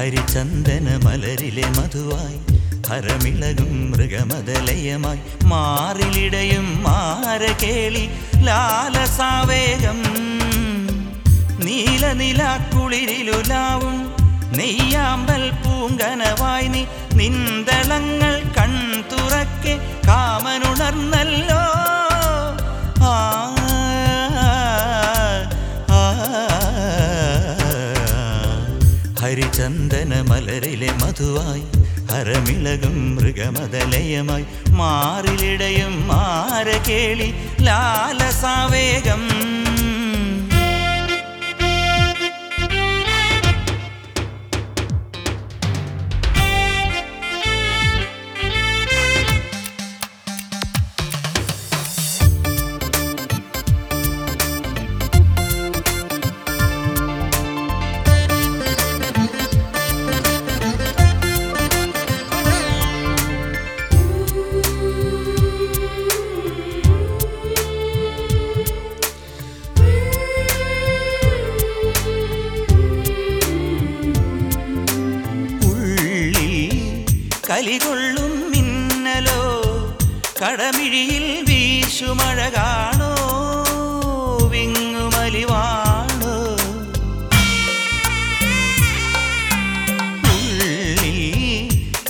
ഹരിചന്ദന മലരിലെ മധുവായി ഹരമിളകും മൃഗമതലയമായി മാറിലിടയും മാരകേളി ലാലസാവേഗം. നീലനിലാക്കുളിരിലുലാവും നെയ്യാമ്പൽ പൂങ്കനവായി നീ കൺ തുറക്കെ കാമനുണർന്നല്ലോ. ഹരിചന്ദന മലരിലെ മധുവായി ഹരമിളകും മൃഗമതലയമായി. മാറിലിടയും മാര കേളി ലാലസാവേഗം കലികൊള്ളും മിന്നലോ കടമിഴിയിൽ വീശുമഴ കാണോ വിങ്ങുമലിവാണോ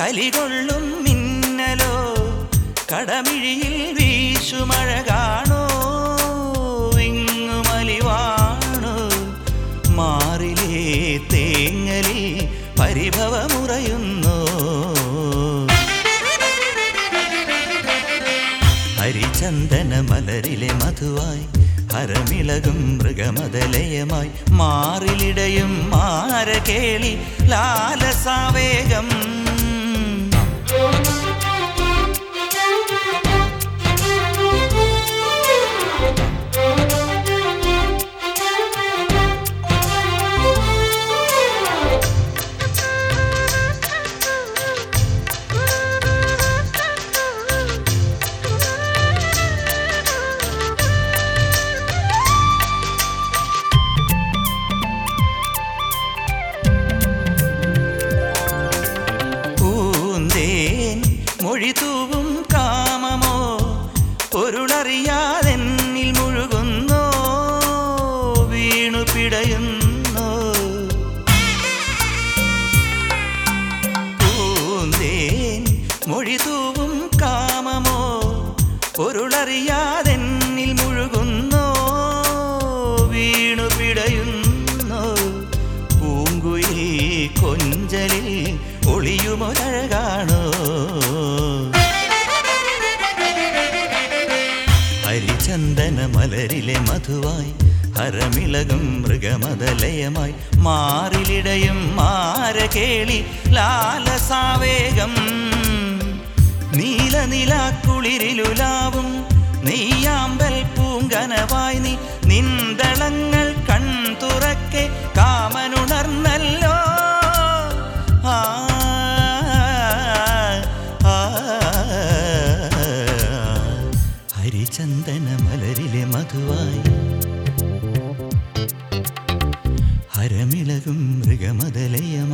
കലികൊള്ളും മിന്നലോ കടമിഴിയിൽ വീശുമഴ കാണോ വിങ്ങുമലിവാണോ? മാറിലേ തേങ്ങലി പരിഭവമുറയുന്നു? ഹരിചന്ദന മലരിലെ മധുവായി ഹരമിളകും മൃഗമതലയമായി മാറിലിടയും മാരകേളി ലാലസാവേഗം മൊഴി തൂവും കാമമോ? പൊരുളറിയാതെന്നിൽ മുഴുകുന്നോ? വീണു പിടയുന്നോ? പൂന്തേൻ മൊഴി മലരിലെ മധുവായി ഹരമിളകും മൃഗമതലയമായി. മാറിലിടയും മാരകേളി ലാലസാവേഗം. നീല നിലാക്കുളിരിലുലാവും നെയ്യാമ്പൽ സാധുവായി ഹരമിളകും മൃഗമതലയം.